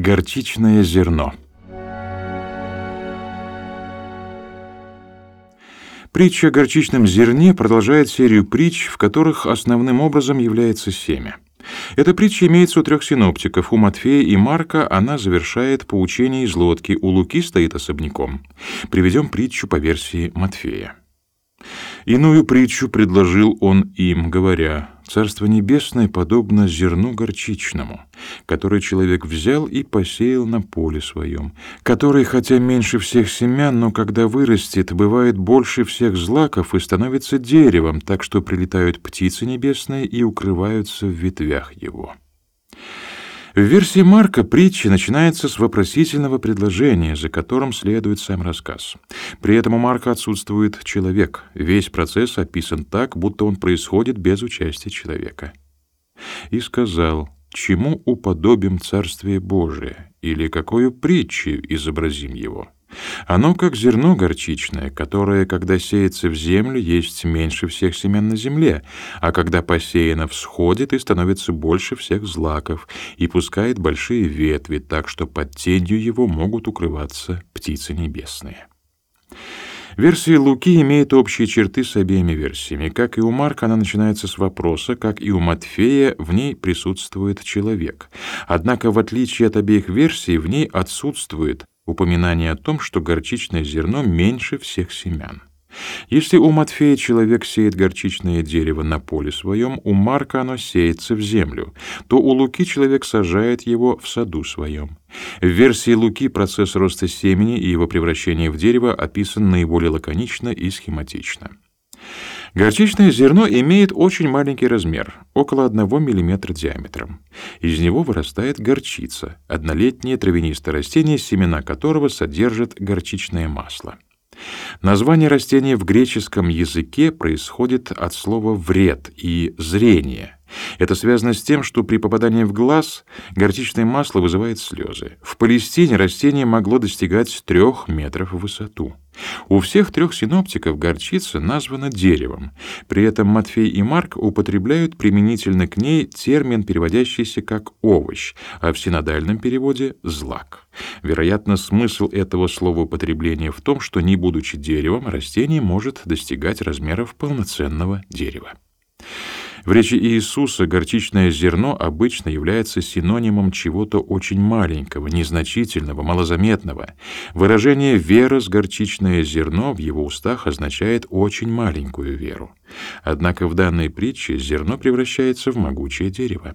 Горчичное зерно Притча о горчичном зерне продолжает серию притч, в которых основным образом является семя. Эта притча имеется у трех синоптиков. У Матфея и Марка она завершает поучение из лодки, у Луки стоит особняком. Приведем притчу по версии Матфея. Иную притчу предложил он им, говоря, «Царство небесное подобно зерну горчичному, которое человек взял и посеял на поле своем, который, хотя меньше всех семян, но когда вырастет, бывает больше всех злаков и становится деревом, так что прилетают птицы небесные и укрываются в ветвях его». В версии Марка притча начинается с вопросительного предложения, за которым следует сам рассказ. При этом у Марка отсутствует человек. Весь процесс описан так, будто он происходит без участия человека. И сказал: "Чему уподобим Царствие Божие, или какую притчу изобразим его?" Оно как зерно горчичное, которое, когда сеется в землю, есть меньше всех семян на земле, а когда посеяно, всходит и становится больше всех злаков, и пускает большие ветви, так что под тенью его могут укрываться птицы небесные. Версия Луки имеет общие черты с обеими версиями. Как и у Марка, она начинается с вопроса, как и у Матфея, в ней присутствует человек. Однако, в отличие от обеих версий, в ней отсутствует упоминание о том, что горчичное зерно меньше всех семян. Если у Матфея человек сеет горчичное дерево на поле своем, у Марка оно сеется в землю, то у Луки человек сажает его в саду своем. В версии Луки процесс роста семени и его превращения в дерево описан наиболее лаконично и схематично. Горчичное зерно имеет очень маленький размер, около 1 мм диаметром. Из него вырастает горчица, однолетнее травянистое растение, семена которого содержат горчичное масло. Название растения в греческом языке происходит от слова «вред» и «зрение», это связано с тем, что при попадании в глаз горчичное масло вызывает слезы. В Палестине растение могло достигать трех метров в высоту. У всех трех синоптиков горчица названа деревом. При этом Матфей и Марк употребляют применительно к ней термин, переводящийся как овощ, а в синодальном переводе злак. Вероятно, смысл этого слова употребления в том, что не будучи деревом, растение может достигать размеров полноценного дерева. В речи Иисуса горчичное зерно обычно является синонимом чего-то очень маленького, незначительного, малозаметного. Выражение «вера с горчичное зерно» в его устах означает очень маленькую веру. Однако в данной притче зерно превращается в могучее дерево.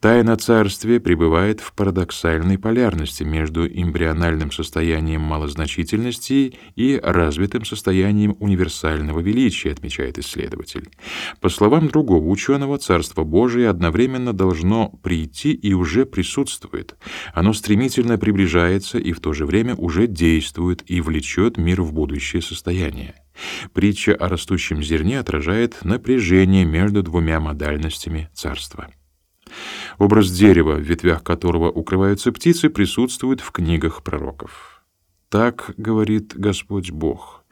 Тайна царствия пребывает в парадоксальной полярности между эмбриональным состоянием малозначительности и развитым состоянием универсального величия, отмечает исследователь. По словам другого ученого, Царство Божие одновременно должно прийти и уже присутствует. Оно стремительно приближается и в то же время уже действует и влечет мир в будущее состояние. Притча о растущем зерне отражает напряжение между двумя модальностями царства. Образ дерева, в ветвях которого укрываются птицы, присутствует в книгах пророков. Так говорит Господь Бог: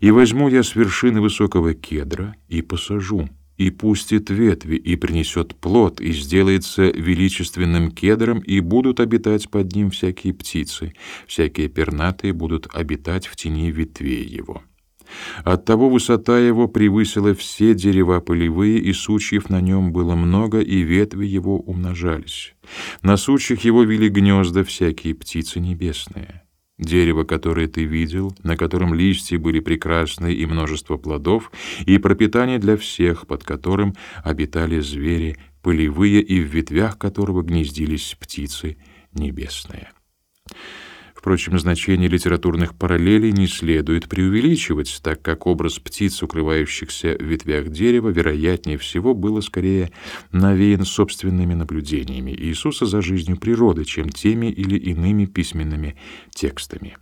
"И возьму я с вершины высокого кедра и посажу, и пустит ветви, и принесет плод, и сделается величественным кедром, и будут обитать под ним всякие птицы, всякие пернатые будут обитать в тени ветвей его". Оттого высота его превысила все дерева полевые, и сучьев на нем было много, и ветви его умножались. На сучьях его вели гнезда всякие птицы небесные. Дерево, которое ты видел, на котором листья были прекрасные и множество плодов, и пропитание для всех, под которым обитали звери полевые, и в ветвях которого гнездились птицы небесные. Впрочем, значение литературных параллелей не следует преувеличивать, так как образ птиц, укрывающихся в ветвях дерева, вероятнее всего было скорее навеян собственными наблюдениями Иисуса за жизнью природы, чем теми или иными письменными текстами.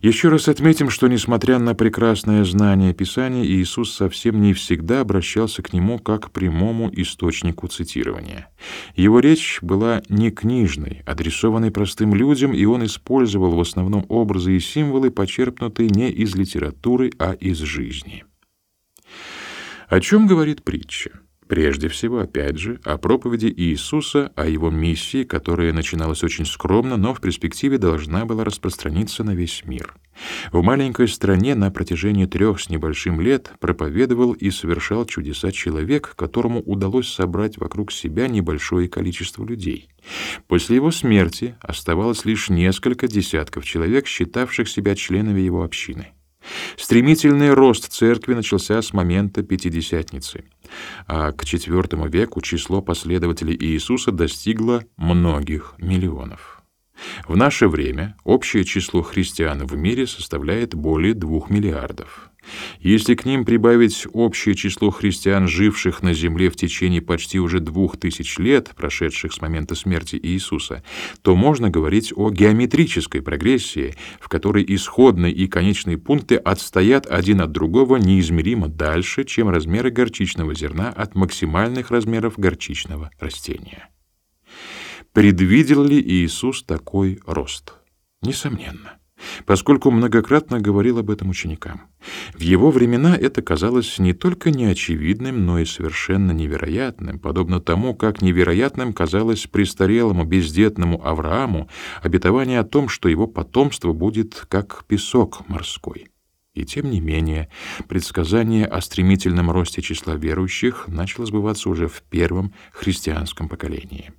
Еще раз отметим, что несмотря на прекрасное знание Писания, Иисус совсем не всегда обращался к нему как к прямому источнику цитирования. Его речь была не книжной, адресованной простым людям, и он использовал в основном образы и символы, почерпнутые не из литературы, а из жизни. О чем говорит притча? Прежде всего, опять же, о проповеди Иисуса, о его миссии, которая начиналась очень скромно, но в перспективе должна была распространиться на весь мир. В маленькой стране на протяжении трех с небольшим лет проповедовал и совершал чудеса человек, которому удалось собрать вокруг себя небольшое количество людей. После его смерти оставалось лишь несколько десятков человек, считавших себя членами его общины. Стремительный рост церкви начался с момента Пятидесятницы, а к IV веку число последователей Иисуса достигло многих миллионов. В наше время общее число христиан в мире составляет более двух миллиардов. Если к ним прибавить общее число христиан, живших на земле в течение почти уже двух тысяч лет, прошедших с момента смерти Иисуса, то можно говорить о геометрической прогрессии, в которой исходные и конечные пункты отстоят один от другого неизмеримо дальше, чем размеры горчичного зерна от максимальных размеров горчичного растения. Предвидел ли Иисус такой рост? Несомненно поскольку многократно говорил об этом ученикам. В его времена это казалось не только неочевидным, но и совершенно невероятным, подобно тому, как невероятным казалось престарелому бездетному Аврааму обетование о том, что его потомство будет как песок морской. И тем не менее, предсказание о стремительном росте числа верующих начало сбываться уже в первом христианском поколении.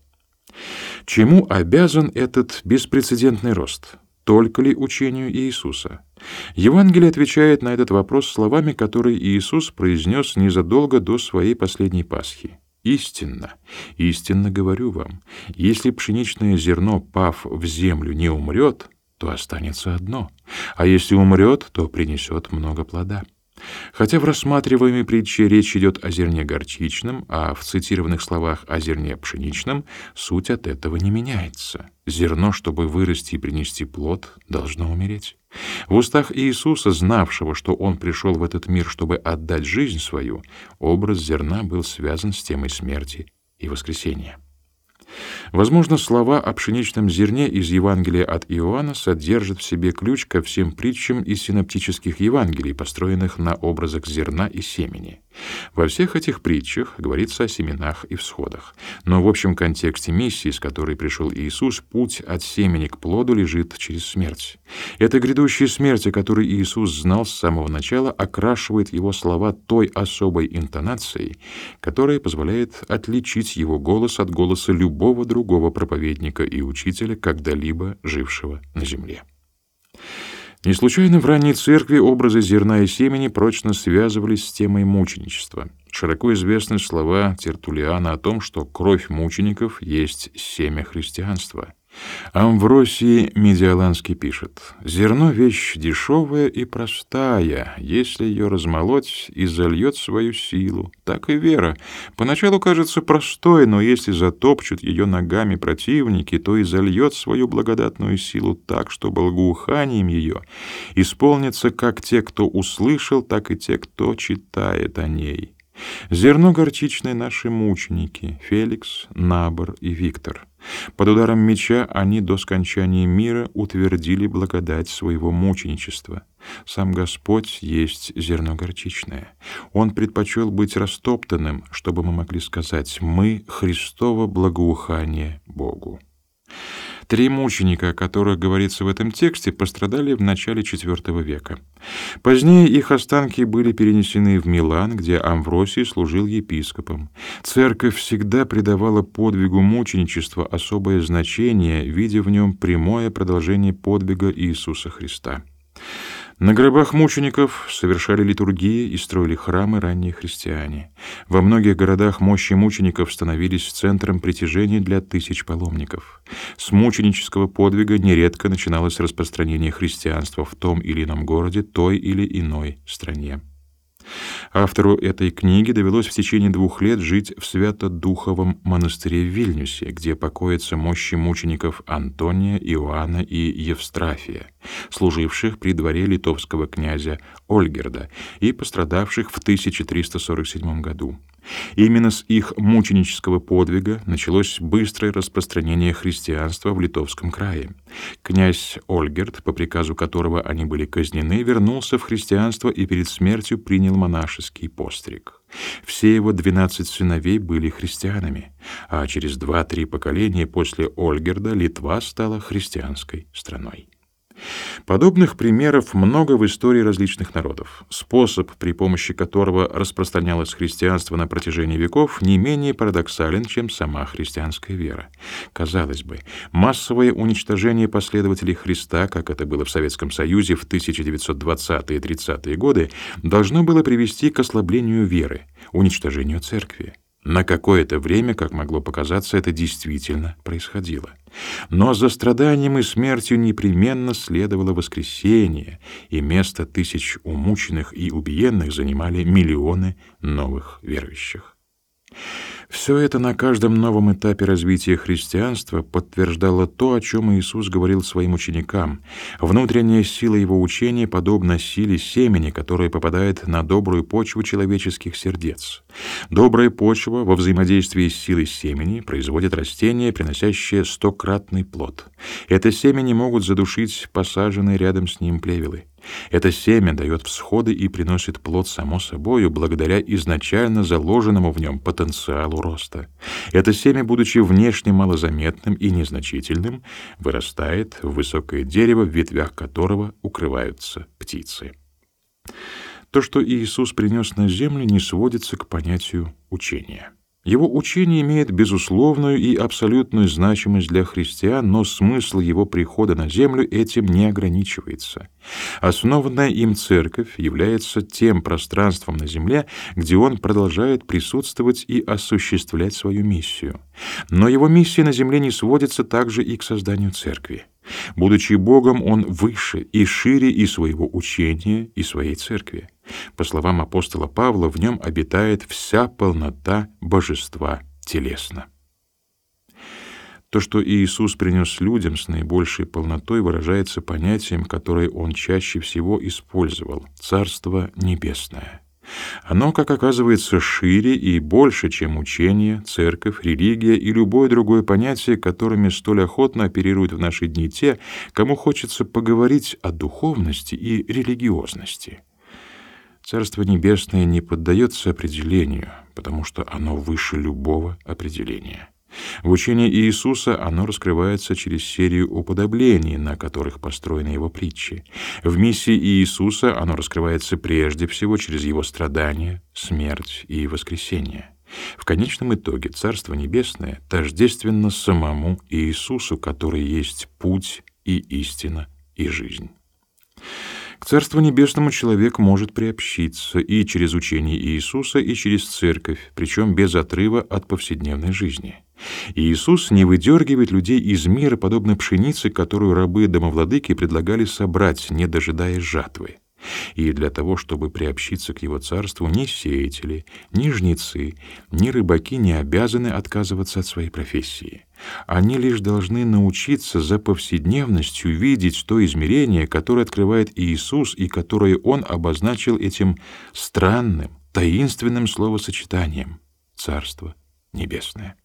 Чему обязан этот беспрецедентный рост? Только ли учению Иисуса? Евангелие отвечает на этот вопрос словами, которые Иисус произнес незадолго до своей последней Пасхи. «Истинно, истинно говорю вам, если пшеничное зерно, пав в землю, не умрет, то останется одно, а если умрет, то принесет много плода». Хотя в рассматриваемой притче речь идет о зерне горчичном, а в цитированных словах о зерне пшеничном, суть от этого не меняется. Зерно, чтобы вырасти и принести плод, должно умереть. В устах Иисуса, знавшего, что Он пришел в этот мир, чтобы отдать жизнь свою, образ зерна был связан с темой смерти и воскресения. Возможно, слова о пшеничном зерне из Евангелия от Иоанна содержат в себе ключ ко всем притчам из синоптических Евангелий, построенных на образах зерна и семени. Во всех этих притчах говорится о семенах и всходах. Но в общем контексте миссии, с которой пришел Иисус, путь от семени к плоду лежит через смерть. Эта грядущая смерть, о которой Иисус знал с самого начала, окрашивает его слова той особой интонацией, которая позволяет отличить его голос от голоса любого другого проповедника и учителя, когда-либо жившего на земле. Не случайно в ранней церкви образы зерна и семени прочно связывались с темой мученичества. Широко известны слова Тертулиана о том, что кровь мучеников есть семя христианства. Амвросий Медиаланский пишет, «Зерно — вещь дешевая и простая, если ее размолоть и зальет свою силу. Так и вера. Поначалу кажется простой, но если затопчут ее ногами противники, то и зальет свою благодатную силу так, что благоуханием ее исполнится как те, кто услышал, так и те, кто читает о ней». Зерно горчичное наши мученики — Феликс, Набор и Виктор. Под ударом меча они до скончания мира утвердили благодать своего мученичества. Сам Господь есть зерно горчичное. Он предпочел быть растоптанным, чтобы мы могли сказать «Мы Христово благоухание Богу». Три мученика, о которых говорится в этом тексте, пострадали в начале IV века. Позднее их останки были перенесены в Милан, где Амвросий служил епископом. Церковь всегда придавала подвигу мученичества особое значение, видя в нем прямое продолжение подвига Иисуса Христа. На гробах мучеников совершали литургии и строили храмы ранние христиане. Во многих городах мощи мучеников становились центром притяжения для тысяч паломников. С мученического подвига нередко начиналось распространение христианства в том или ином городе, той или иной стране. Автору этой книги довелось в течение двух лет жить в Свято-Духовом монастыре в Вильнюсе, где покоятся мощи мучеников Антония, Иоанна и Евстрафия, служивших при дворе литовского князя Ольгерда и пострадавших в 1347 году. Именно с их мученического подвига началось быстрое распространение христианства в Литовском крае. Князь Ольгерд, по приказу которого они были казнены, вернулся в христианство и перед смертью принял монашеский постриг. Все его двенадцать сыновей были христианами, а через два-три поколения после Ольгерда Литва стала христианской страной. Подобных примеров много в истории различных народов. Способ, при помощи которого распространялось христианство на протяжении веков, не менее парадоксален, чем сама христианская вера. Казалось бы, массовое уничтожение последователей Христа, как это было в Советском Союзе в 1920-е 30-е годы, должно было привести к ослаблению веры, уничтожению церкви. На какое-то время, как могло показаться, это действительно происходило. Но за страданием и смертью непременно следовало воскресение, и место тысяч умученных и убиенных занимали миллионы новых верующих. Все это на каждом новом этапе развития христианства подтверждало то, о чем Иисус говорил своим ученикам. Внутренняя сила его учения подобна силе семени, которая попадает на добрую почву человеческих сердец. Добрая почва во взаимодействии с силой семени производит растение, приносящее стократный плод. Это семени могут задушить посаженные рядом с ним плевелы. Это семя дает всходы и приносит плод само собою благодаря изначально заложенному в нем потенциалу роста. Это семя, будучи внешне малозаметным и незначительным, вырастает в высокое дерево, в ветвях которого укрываются птицы. То, что Иисус принес на землю, не сводится к понятию учения. Его учение имеет безусловную и абсолютную значимость для христиан, но смысл его прихода на землю этим не ограничивается. Основанная им церковь является тем пространством на земле, где он продолжает присутствовать и осуществлять свою миссию. Но его миссия на земле не сводится также и к созданию церкви. Будучи Богом, он выше и шире и своего учения, и своей церкви. По словам апостола Павла, в нем обитает вся полнота божества телесно. То, что Иисус принес людям с наибольшей полнотой, выражается понятием, которое он чаще всего использовал — «Царство небесное». Оно, как оказывается, шире и больше, чем учение, церковь, религия и любое другое понятие, которыми столь охотно оперируют в наши дни те, кому хочется поговорить о духовности и религиозности. Царство Небесное не поддается определению, потому что оно выше любого определения. В учении Иисуса оно раскрывается через серию уподоблений, на которых построены его притчи. В миссии Иисуса оно раскрывается прежде всего через его страдания, смерть и воскресение. В конечном итоге Царство Небесное тождественно самому Иисусу, который есть путь и истина и жизнь. К Царству Небесному человек может приобщиться и через учение Иисуса, и через церковь, причем без отрыва от повседневной жизни. Иисус не выдергивает людей из мира, подобно пшенице, которую рабы-домовладыки предлагали собрать, не дожидаясь жатвы. И для того, чтобы приобщиться к его царству, ни сеятели, ни жнецы, ни рыбаки не обязаны отказываться от своей профессии. Они лишь должны научиться за повседневностью видеть то измерение, которое открывает Иисус и которое Он обозначил этим странным, таинственным словосочетанием «Царство Небесное».